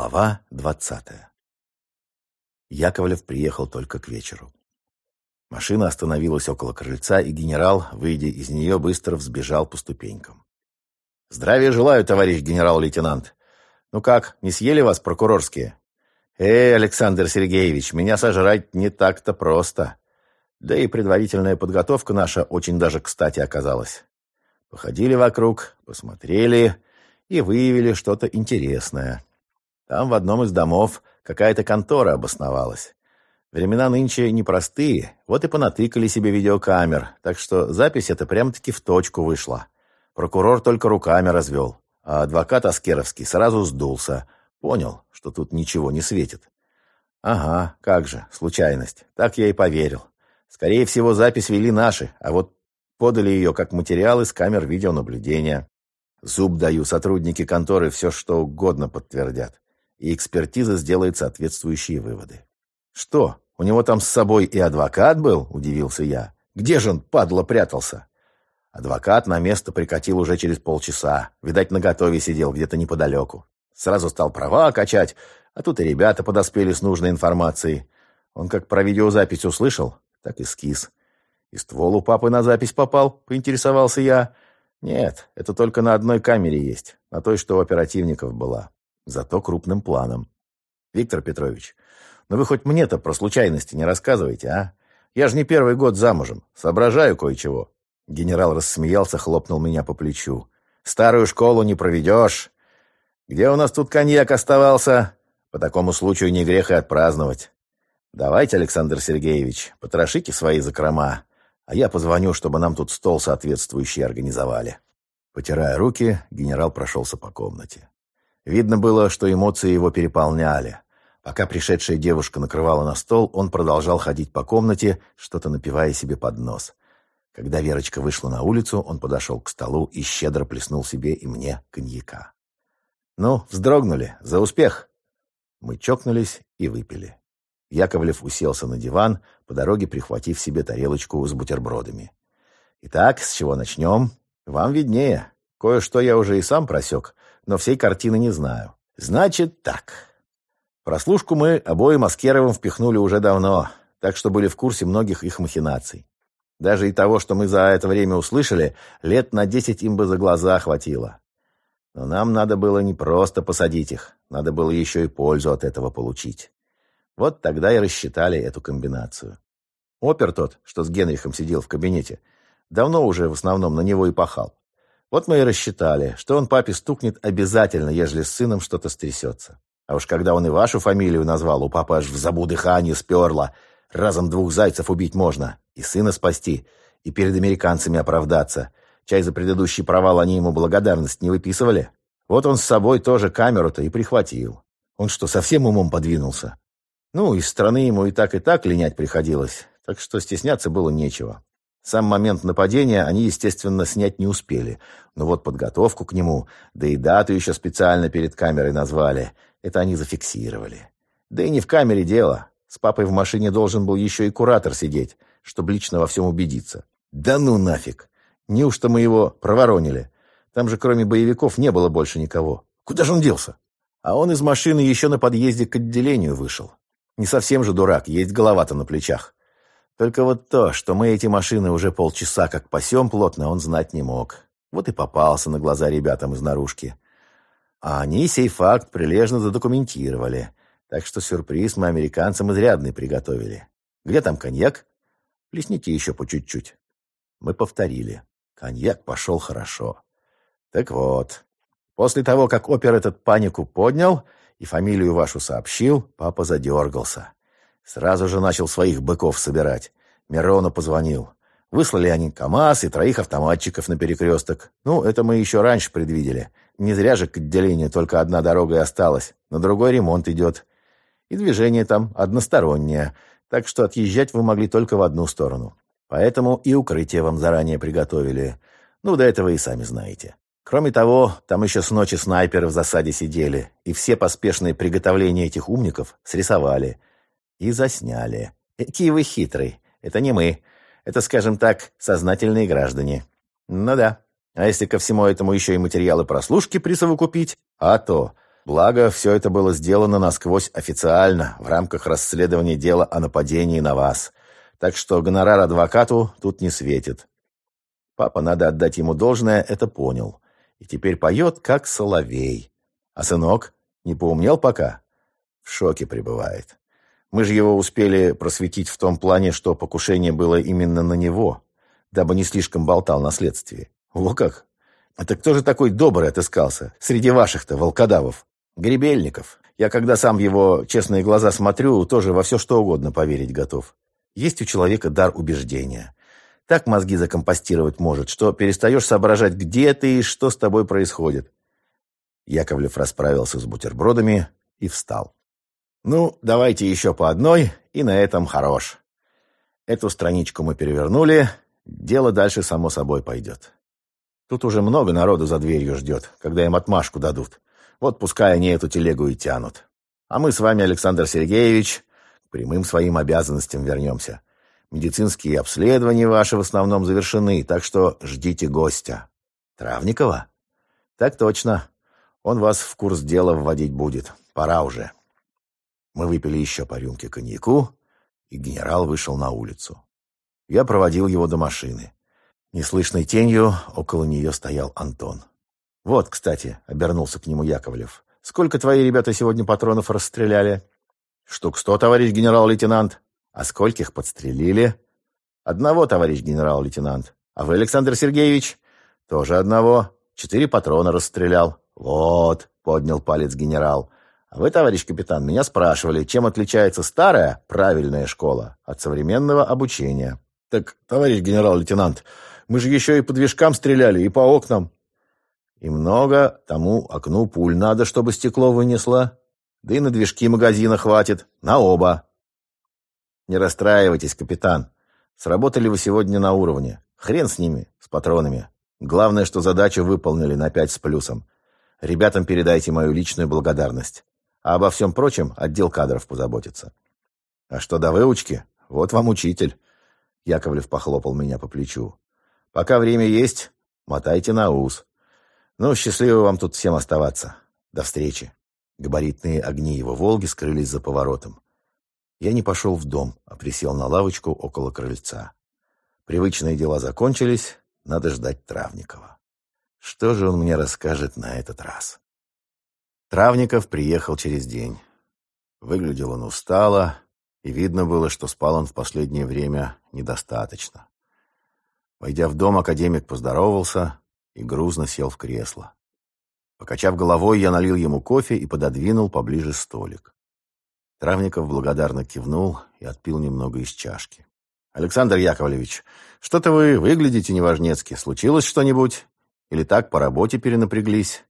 Глава двадцатая. Яковлев приехал только к вечеру. Машина остановилась около крыльца, и генерал, выйдя из нее, быстро взбежал по ступенькам. «Здравия желаю, товарищ генерал-лейтенант. Ну как, не съели вас прокурорские?» «Эй, Александр Сергеевич, меня сожрать не так-то просто. Да и предварительная подготовка наша очень даже кстати оказалась. Походили вокруг, посмотрели и выявили что-то интересное». Там в одном из домов какая-то контора обосновалась. Времена нынче непростые, вот и понатыкали себе видеокамер, так что запись эта прямо-таки в точку вышла. Прокурор только руками развел, а адвокат Аскеровский сразу сдулся. Понял, что тут ничего не светит. Ага, как же, случайность. Так я и поверил. Скорее всего, запись вели наши, а вот подали ее как материал из камер видеонаблюдения. Зуб даю, сотрудники конторы все что угодно подтвердят и экспертиза сделает соответствующие выводы. «Что, у него там с собой и адвокат был?» – удивился я. «Где же он, падла, прятался?» Адвокат на место прикатил уже через полчаса. Видать, наготове сидел где-то неподалеку. Сразу стал права качать, а тут и ребята подоспели с нужной информацией. Он как про видеозапись услышал, так и скис. И ствол у папы на запись попал, поинтересовался я. Нет, это только на одной камере есть, на той, что у оперативников была зато крупным планом. «Виктор Петрович, ну вы хоть мне-то про случайности не рассказывайте, а? Я же не первый год замужем, соображаю кое-чего». Генерал рассмеялся, хлопнул меня по плечу. «Старую школу не проведешь. Где у нас тут коньяк оставался? По такому случаю не грех и отпраздновать. Давайте, Александр Сергеевич, потрошите свои закрома, а я позвоню, чтобы нам тут стол соответствующий организовали». Потирая руки, генерал прошелся по комнате. Видно было, что эмоции его переполняли. Пока пришедшая девушка накрывала на стол, он продолжал ходить по комнате, что-то напивая себе под нос. Когда Верочка вышла на улицу, он подошел к столу и щедро плеснул себе и мне коньяка. «Ну, вздрогнули. За успех!» Мы чокнулись и выпили. Яковлев уселся на диван, по дороге прихватив себе тарелочку с бутербродами. «Итак, с чего начнем? Вам виднее. Кое-что я уже и сам просек но всей картины не знаю. Значит так. Прослушку мы обоим Аскеровым впихнули уже давно, так что были в курсе многих их махинаций. Даже и того, что мы за это время услышали, лет на десять им бы за глаза хватило. Но нам надо было не просто посадить их, надо было еще и пользу от этого получить. Вот тогда и рассчитали эту комбинацию. Опер тот, что с Генрихом сидел в кабинете, давно уже в основном на него и пахал. Вот мы и рассчитали, что он папе стукнет обязательно, ежели с сыном что-то стрясется. А уж когда он и вашу фамилию назвал, у папы аж в забу дыхание сперло. Разом двух зайцев убить можно. И сына спасти, и перед американцами оправдаться. Чай за предыдущий провал они ему благодарность не выписывали. Вот он с собой тоже камеру-то и прихватил. Он что, совсем умом подвинулся? Ну, из страны ему и так, и так линять приходилось, так что стесняться было нечего. Сам момент нападения они, естественно, снять не успели. Но вот подготовку к нему, да и дату еще специально перед камерой назвали. Это они зафиксировали. Да и не в камере дело. С папой в машине должен был еще и куратор сидеть, чтобы лично во всем убедиться. Да ну нафиг! Неужто мы его проворонили? Там же кроме боевиков не было больше никого. Куда же он делся? А он из машины еще на подъезде к отделению вышел. Не совсем же дурак, есть голова-то на плечах. Только вот то, что мы эти машины уже полчаса как пасем плотно, он знать не мог. Вот и попался на глаза ребятам из наружки. А они сей факт прилежно задокументировали. Так что сюрприз мы американцам изрядный приготовили. Где там коньяк? Плесните еще по чуть-чуть. Мы повторили. Коньяк пошел хорошо. Так вот, после того, как опер этот панику поднял и фамилию вашу сообщил, папа задергался. Сразу же начал своих быков собирать. Мирону позвонил. Выслали они КАМАЗ и троих автоматчиков на перекресток. Ну, это мы еще раньше предвидели. Не зря же к отделению только одна дорога и осталась. На другой ремонт идет. И движение там одностороннее. Так что отъезжать вы могли только в одну сторону. Поэтому и укрытие вам заранее приготовили. Ну, до этого и сами знаете. Кроме того, там еще с ночи снайперы в засаде сидели, и все поспешные приготовления этих умников срисовали – и засняли. Какие вы хитрый. Это не мы. Это, скажем так, сознательные граждане. Ну да. А если ко всему этому еще и материалы прослушки присовокупить? А то. Благо, все это было сделано насквозь официально, в рамках расследования дела о нападении на вас. Так что гонорар адвокату тут не светит. Папа, надо отдать ему должное, это понял. И теперь поет, как соловей. А сынок не поумнел пока? В шоке пребывает. Мы же его успели просветить в том плане, что покушение было именно на него, дабы не слишком болтал на следствии. Во как! Это кто же такой добрый отыскался среди ваших-то волкодавов? Гребельников. Я, когда сам его честные глаза смотрю, тоже во все что угодно поверить готов. Есть у человека дар убеждения. Так мозги закомпостировать может, что перестаешь соображать, где ты и что с тобой происходит. Яковлев расправился с бутербродами и встал. «Ну, давайте еще по одной, и на этом хорош. Эту страничку мы перевернули, дело дальше само собой пойдет. Тут уже много народу за дверью ждет, когда им отмашку дадут. Вот пускай они эту телегу и тянут. А мы с вами, Александр Сергеевич, к прямым своим обязанностям вернемся. Медицинские обследования ваши в основном завершены, так что ждите гостя. Травникова? Так точно. Он вас в курс дела вводить будет. Пора уже. Мы выпили еще по рюмке коньяку, и генерал вышел на улицу. Я проводил его до машины. Неслышной тенью около нее стоял Антон. «Вот, кстати», — обернулся к нему Яковлев. «Сколько твои ребята сегодня патронов расстреляли?» «Штук сто, товарищ генерал-лейтенант». «А скольких подстрелили?» «Одного, товарищ генерал-лейтенант». «А вы, Александр Сергеевич?» «Тоже одного. Четыре патрона расстрелял». «Вот», — поднял палец генерал. «А вы, товарищ капитан, меня спрашивали, чем отличается старая, правильная школа от современного обучения». «Так, товарищ генерал-лейтенант, мы же еще и по движкам стреляли, и по окнам». И много тому окну пуль надо, чтобы стекло вынесло. Да и на движки магазина хватит. На оба. Не расстраивайтесь, капитан. Сработали вы сегодня на уровне. Хрен с ними, с патронами. Главное, что задачу выполнили на пять с плюсом. Ребятам передайте мою личную благодарность. А обо всем прочем отдел кадров позаботится. А что до выучки, вот вам учитель. Яковлев похлопал меня по плечу. Пока время есть, мотайте на ус. Ну, счастливо вам тут всем оставаться. До встречи. Габаритные огни его «Волги» скрылись за поворотом. Я не пошел в дом, а присел на лавочку около крыльца. Привычные дела закончились, надо ждать Травникова. Что же он мне расскажет на этот раз? Травников приехал через день. Выглядел он устало, и видно было, что спал он в последнее время недостаточно. Войдя в дом, академик поздоровался, и грузно сел в кресло. Покачав головой, я налил ему кофе и пододвинул поближе столик. Травников благодарно кивнул и отпил немного из чашки. «Александр Яковлевич, что-то вы выглядите неважнецки. Случилось что-нибудь? Или так по работе перенапряглись?»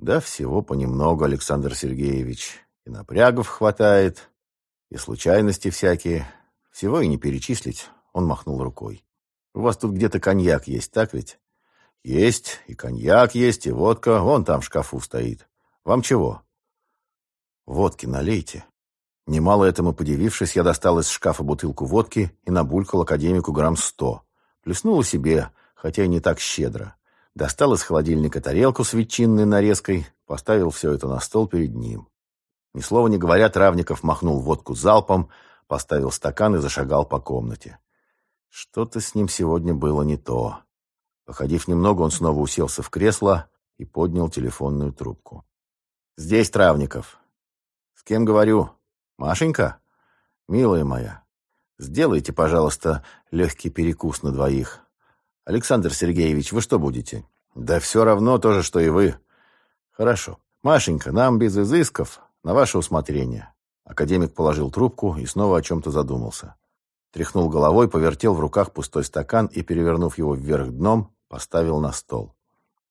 «Да всего понемногу, Александр Сергеевич. И напрягов хватает, и случайности всякие. Всего и не перечислить», — он махнул рукой. «У вас тут где-то коньяк есть, так ведь?» «Есть, и коньяк есть, и водка. Вон там в шкафу стоит. Вам чего?» «Водки налейте». Немало этому подивившись, я достал из шкафа бутылку водки и набулькал академику грамм сто. Плеснул себе, хотя и не так щедро. Достал из холодильника тарелку с ветчинной нарезкой, поставил все это на стол перед ним. Ни слова не говоря, Травников махнул водку залпом, поставил стакан и зашагал по комнате. Что-то с ним сегодня было не то. Походив немного, он снова уселся в кресло и поднял телефонную трубку. «Здесь Травников». «С кем говорю?» «Машенька?» «Милая моя, сделайте, пожалуйста, легкий перекус на двоих. Александр Сергеевич, вы что будете?» «Да все равно то же, что и вы». «Хорошо. Машенька, нам без изысков, на ваше усмотрение». Академик положил трубку и снова о чем-то задумался. Тряхнул головой, повертел в руках пустой стакан и, перевернув его вверх дном, Поставил на стол.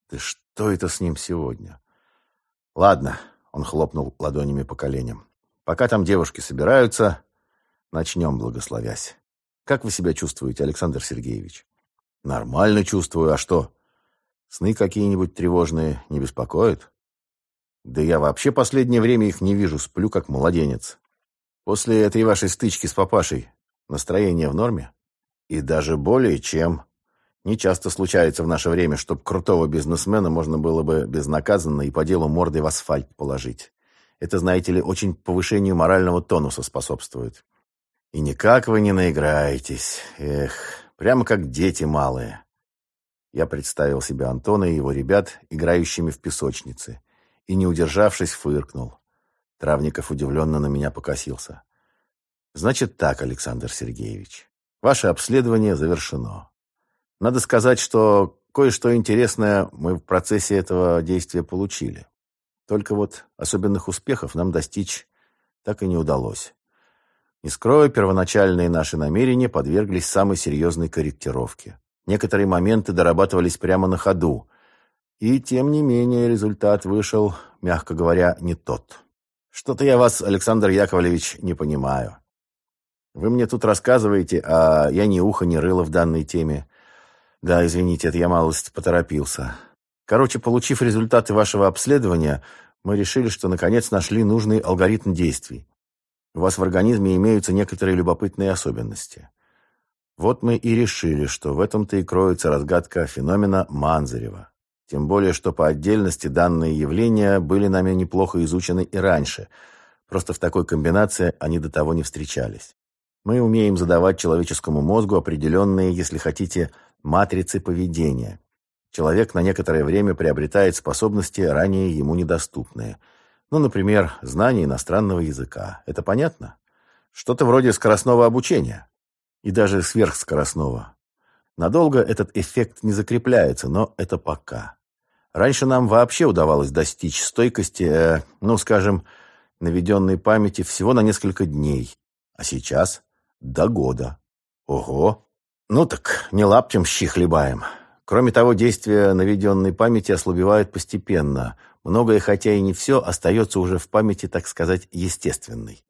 «Ты что это с ним сегодня?» «Ладно», — он хлопнул ладонями по коленям. «Пока там девушки собираются, начнем, благословясь. Как вы себя чувствуете, Александр Сергеевич?» «Нормально чувствую. А что? Сны какие-нибудь тревожные не беспокоят?» «Да я вообще последнее время их не вижу, сплю как младенец. После этой вашей стычки с папашей настроение в норме?» «И даже более чем. Не часто случается в наше время, чтобы крутого бизнесмена можно было бы безнаказанно и по делу мордой в асфальт положить. Это, знаете ли, очень повышению морального тонуса способствует. И никак вы не наиграетесь. Эх, прямо как дети малые. Я представил себе Антона и его ребят, играющими в песочнице, и, не удержавшись, фыркнул. Травников удивленно на меня покосился. «Значит так, Александр Сергеевич, ваше обследование завершено. Надо сказать, что кое-что интересное мы в процессе этого действия получили. Только вот особенных успехов нам достичь так и не удалось. Не скрою, первоначальные наши намерения подверглись самой серьезной корректировке. Некоторые моменты дорабатывались прямо на ходу. И, тем не менее, результат вышел, мягко говоря, не тот. Что-то я вас, Александр Яковлевич, не понимаю. Вы мне тут рассказываете, а я ни уха, ни рыла в данной теме. Да, извините, это я малость поторопился. Короче, получив результаты вашего обследования, мы решили, что наконец нашли нужный алгоритм действий. У вас в организме имеются некоторые любопытные особенности. Вот мы и решили, что в этом-то и кроется разгадка феномена Манзарева. Тем более, что по отдельности данные явления были нами неплохо изучены и раньше. Просто в такой комбинации они до того не встречались. Мы умеем задавать человеческому мозгу определенные, если хотите, матрицы поведения. Человек на некоторое время приобретает способности, ранее ему недоступные. Ну, например, знание иностранного языка. Это понятно? Что-то вроде скоростного обучения и даже сверхскоростного. Надолго этот эффект не закрепляется, но это пока. Раньше нам вообще удавалось достичь стойкости, э, ну, скажем, наведенной памяти всего на несколько дней, а сейчас до года. Ого! Ну так, не лаптем щи хлебаем. Кроме того, действие наведенной памяти ослабевает постепенно. Многое, хотя и не все, остается уже в памяти, так сказать, естественной.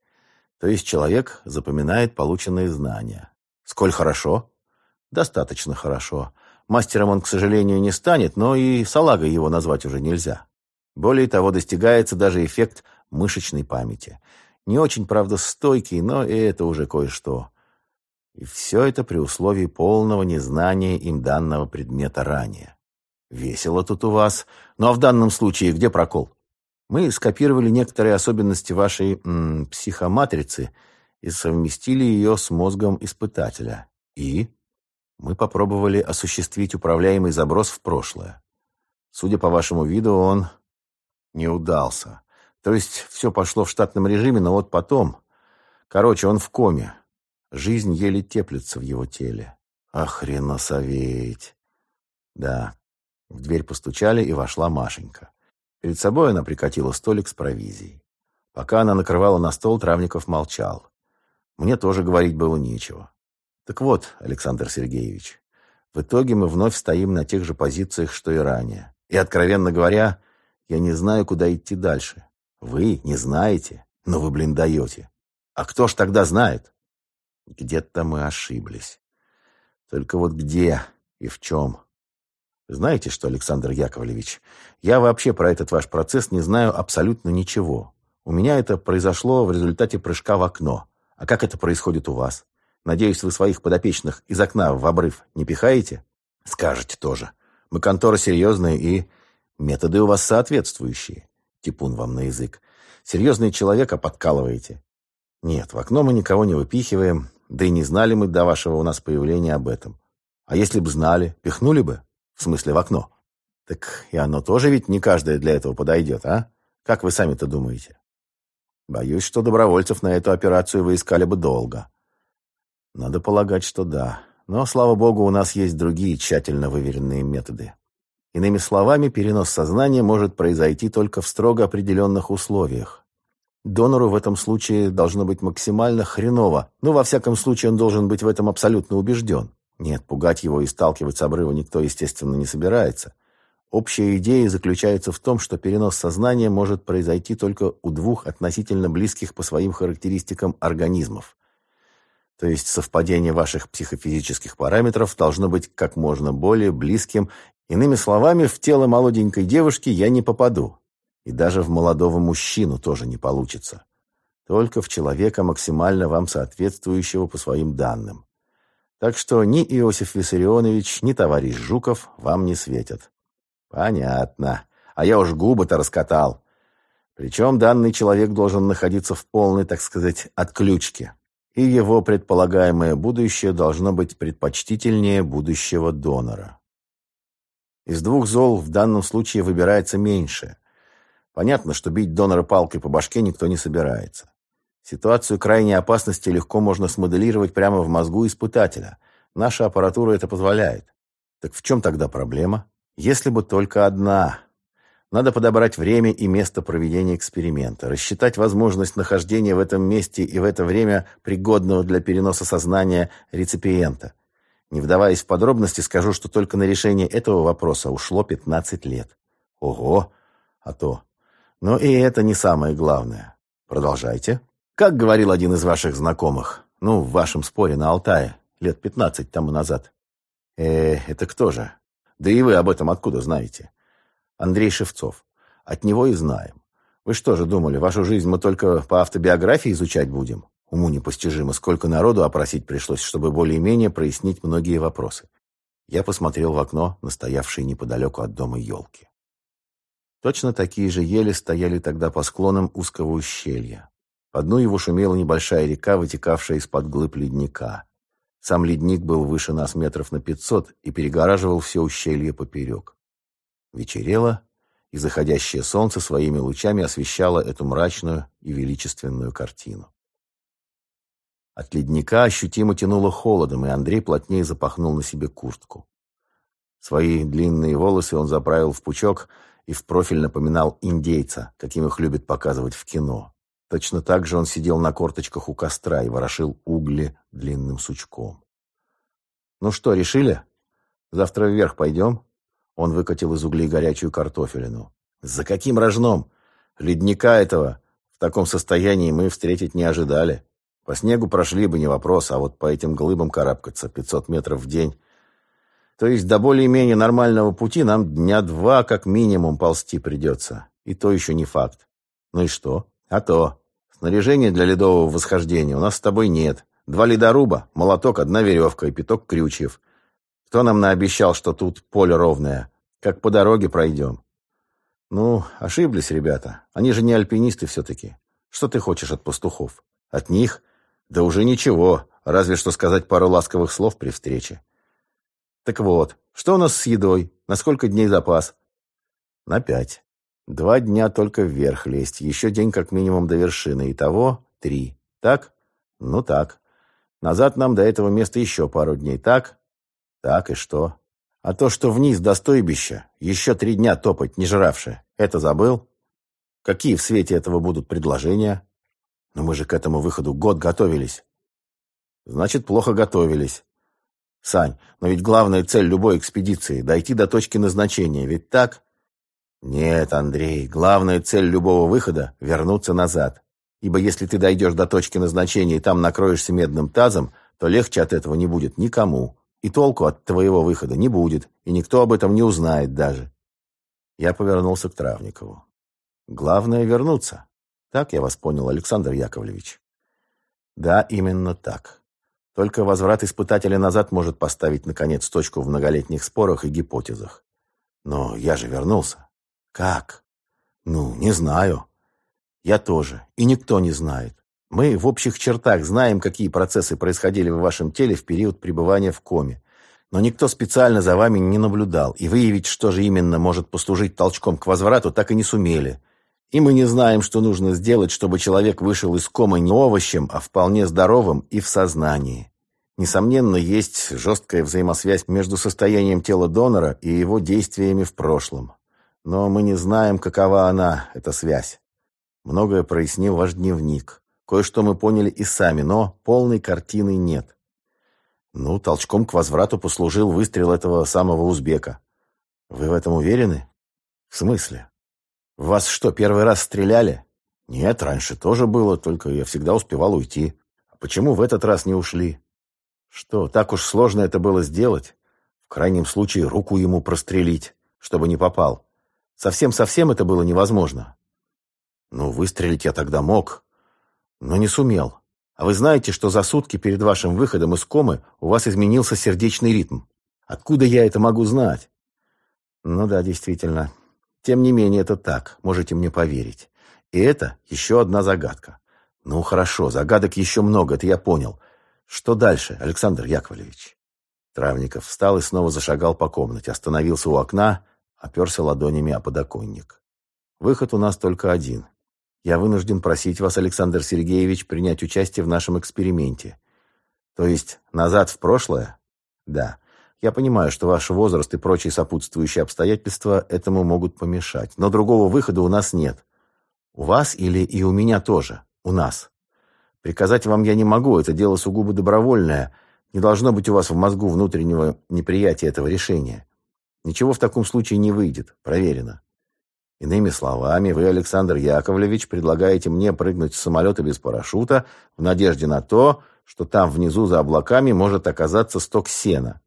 То есть человек запоминает полученные знания. Сколь хорошо? Достаточно хорошо. Мастером он, к сожалению, не станет, но и салагой его назвать уже нельзя. Более того, достигается даже эффект мышечной памяти. Не очень, правда, стойкий, но и это уже кое-что. И все это при условии полного незнания им данного предмета ранее. Весело тут у вас. Ну а в данном случае где прокол? Мы скопировали некоторые особенности вашей м, психоматрицы – и совместили ее с мозгом испытателя. И мы попробовали осуществить управляемый заброс в прошлое. Судя по вашему виду, он не удался. То есть все пошло в штатном режиме, но вот потом... Короче, он в коме. Жизнь еле теплится в его теле. Охреносоветь. Да. В дверь постучали, и вошла Машенька. Перед собой она прикатила столик с провизией. Пока она накрывала на стол, Травников молчал. Мне тоже говорить было нечего. Так вот, Александр Сергеевич, в итоге мы вновь стоим на тех же позициях, что и ранее. И, откровенно говоря, я не знаю, куда идти дальше. Вы не знаете, но вы, блин, даете. А кто ж тогда знает? Где-то мы ошиблись. Только вот где и в чем? Знаете что, Александр Яковлевич, я вообще про этот ваш процесс не знаю абсолютно ничего. У меня это произошло в результате прыжка в окно. А как это происходит у вас? Надеюсь, вы своих подопечных из окна в обрыв не пихаете? Скажете тоже. Мы контора серьезная и... Методы у вас соответствующие. Типун вам на язык. Серьезный человека подкалываете. Нет, в окно мы никого не выпихиваем, да и не знали мы до вашего у нас появления об этом. А если бы знали, пихнули бы? В смысле, в окно. Так и оно тоже ведь не каждое для этого подойдет, а? Как вы сами-то думаете? Боюсь, что добровольцев на эту операцию вы искали бы долго. Надо полагать, что да. Но, слава богу, у нас есть другие тщательно выверенные методы. Иными словами, перенос сознания может произойти только в строго определенных условиях. Донору в этом случае должно быть максимально хреново, но во всяком случае он должен быть в этом абсолютно убежден. Нет, пугать его и сталкивать с обрыва никто, естественно, не собирается. Общая идея заключается в том, что перенос сознания может произойти только у двух относительно близких по своим характеристикам организмов. То есть совпадение ваших психофизических параметров должно быть как можно более близким. Иными словами, в тело молоденькой девушки я не попаду. И даже в молодого мужчину тоже не получится. Только в человека, максимально вам соответствующего по своим данным. Так что ни Иосиф Виссарионович, ни товарищ Жуков вам не светят. Понятно. А я уж губы-то раскатал. Причем данный человек должен находиться в полной, так сказать, отключке. И его предполагаемое будущее должно быть предпочтительнее будущего донора. Из двух зол в данном случае выбирается меньшее. Понятно, что бить донора палкой по башке никто не собирается. Ситуацию крайней опасности легко можно смоделировать прямо в мозгу испытателя. Наша аппаратура это позволяет. Так в чем тогда проблема? Если бы только одна. Надо подобрать время и место проведения эксперимента, рассчитать возможность нахождения в этом месте и в это время пригодного для переноса сознания реципиента. Не вдаваясь в подробности, скажу, что только на решение этого вопроса ушло 15 лет. Ого! А то. Но и это не самое главное. Продолжайте. Как говорил один из ваших знакомых, ну, в вашем споре на Алтае, лет 15 тому назад. Э, это кто же? Да и вы об этом откуда знаете? Андрей Шевцов. От него и знаем. Вы что же думали, вашу жизнь мы только по автобиографии изучать будем? Уму непостижимо, сколько народу опросить пришлось, чтобы более-менее прояснить многие вопросы. Я посмотрел в окно на стоявшие неподалеку от дома елки. Точно такие же ели стояли тогда по склонам узкого ущелья. По дну его шумела небольшая река, вытекавшая из-под глыб ледника. Сам ледник был выше нас метров на пятьсот и перегораживал все ущелье поперек. Вечерело, и заходящее солнце своими лучами освещало эту мрачную и величественную картину. От ледника ощутимо тянуло холодом, и Андрей плотнее запахнул на себе куртку. Свои длинные волосы он заправил в пучок и в профиль напоминал индейца, каким их любят показывать в кино. Точно так же он сидел на корточках у костра и ворошил угли длинным сучком. «Ну что, решили? Завтра вверх пойдем?» Он выкатил из углей горячую картофелину. «За каким рожном? Ледника этого в таком состоянии мы встретить не ожидали. По снегу прошли бы не вопрос, а вот по этим глыбам карабкаться 500 метров в день. То есть до более-менее нормального пути нам дня два как минимум ползти придется. И то еще не факт. Ну и что? А то. Снаряжения для ледового восхождения у нас с тобой нет. Два ледоруба, молоток, одна веревка и пяток крючьев. Кто нам наобещал, что тут поле ровное? Как по дороге пройдем? Ну, ошиблись ребята. Они же не альпинисты все-таки. Что ты хочешь от пастухов? От них? Да уже ничего, разве что сказать пару ласковых слов при встрече. Так вот, что у нас с едой? На сколько дней запас? На пять. Два дня только вверх лезть, еще день как минимум до вершины. Итого три. Так? Ну так. Назад нам до этого места еще пару дней. Так? Так и что? А то, что вниз до стойбища, еще три дня топать, не жравши, это забыл? Какие в свете этого будут предложения? Но мы же к этому выходу год готовились. Значит, плохо готовились. Сань, но ведь главная цель любой экспедиции — дойти до точки назначения, ведь так? Нет, Андрей, главная цель любого выхода — вернуться назад. Ибо если ты дойдешь до точки назначения и там накроешься медным тазом, то легче от этого не будет никому. И толку от твоего выхода не будет, и никто об этом не узнает даже. Я повернулся к Травникову. Главное — вернуться. Так я вас понял, Александр Яковлевич. Да, именно так. Только возврат испытателя назад может поставить, наконец, точку в многолетних спорах и гипотезах. Но я же вернулся. Как? Ну, не знаю. Я тоже. И никто не знает. Мы в общих чертах знаем, какие процессы происходили в вашем теле в период пребывания в коме. Но никто специально за вами не наблюдал, и выявить, что же именно может послужить толчком к возврату, так и не сумели. И мы не знаем, что нужно сделать, чтобы человек вышел из комы не овощем, а вполне здоровым и в сознании. Несомненно, есть жесткая взаимосвязь между состоянием тела донора и его действиями в прошлом. Но мы не знаем, какова она, эта связь. Многое прояснил ваш дневник. Кое-что мы поняли и сами, но полной картины нет. Ну, толчком к возврату послужил выстрел этого самого узбека. Вы в этом уверены? В смысле? В вас что, первый раз стреляли? Нет, раньше тоже было, только я всегда успевал уйти. А почему в этот раз не ушли? Что, так уж сложно это было сделать? В крайнем случае руку ему прострелить, чтобы не попал. Совсем-совсем это было невозможно. Ну, выстрелить я тогда мог, но не сумел. А вы знаете, что за сутки перед вашим выходом из комы у вас изменился сердечный ритм? Откуда я это могу знать? Ну да, действительно. Тем не менее, это так, можете мне поверить. И это еще одна загадка. Ну хорошо, загадок еще много, это я понял. Что дальше, Александр Яковлевич? Травников встал и снова зашагал по комнате, остановился у окна, оперся ладонями о подоконник. Выход у нас только один. Я вынужден просить вас, Александр Сергеевич, принять участие в нашем эксперименте. То есть назад в прошлое? Да. Я понимаю, что ваш возраст и прочие сопутствующие обстоятельства этому могут помешать. Но другого выхода у нас нет. У вас или и у меня тоже? У нас. Приказать вам я не могу, это дело сугубо добровольное. Не должно быть у вас в мозгу внутреннего неприятия этого решения. Ничего в таком случае не выйдет. Проверено. Иными словами, вы, Александр Яковлевич, предлагаете мне прыгнуть с самолета без парашюта в надежде на то, что там внизу за облаками может оказаться сток сена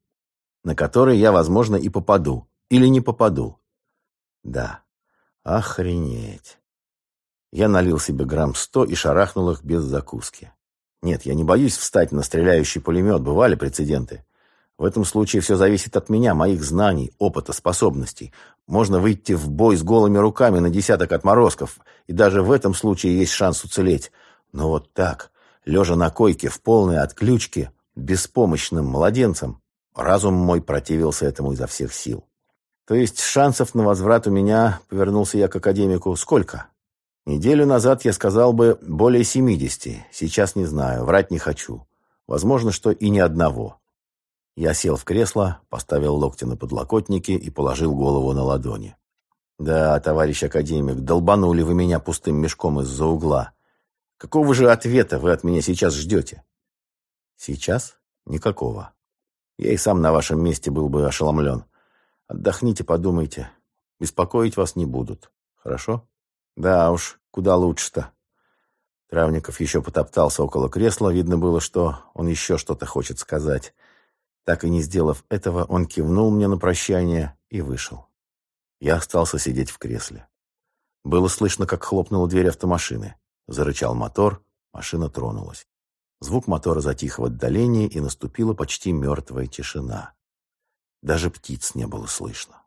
на который я, возможно, и попаду. Или не попаду. Да. Охренеть. Я налил себе грамм сто и шарахнул их без закуски. Нет, я не боюсь встать на стреляющий пулемет, бывали прецеденты. В этом случае все зависит от меня, моих знаний, опыта, способностей. Можно выйти в бой с голыми руками на десяток отморозков, и даже в этом случае есть шанс уцелеть. Но вот так, лежа на койке в полной отключке, беспомощным младенцем, Разум мой противился этому изо всех сил. То есть шансов на возврат у меня, повернулся я к академику, сколько? Неделю назад я сказал бы более семидесяти. Сейчас не знаю, врать не хочу. Возможно, что и ни одного. Я сел в кресло, поставил локти на подлокотники и положил голову на ладони. Да, товарищ академик, долбанули вы меня пустым мешком из-за угла. Какого же ответа вы от меня сейчас ждете? Сейчас? Никакого. Я и сам на вашем месте был бы ошеломлен. Отдохните, подумайте. Беспокоить вас не будут. Хорошо? Да уж, куда лучше-то. Травников еще потоптался около кресла. Видно было, что он еще что-то хочет сказать. Так и не сделав этого, он кивнул мне на прощание и вышел. Я остался сидеть в кресле. Было слышно, как хлопнула дверь автомашины. Зарычал мотор, машина тронулась. Звук мотора затих в отдалении, и наступила почти мертвая тишина. Даже птиц не было слышно.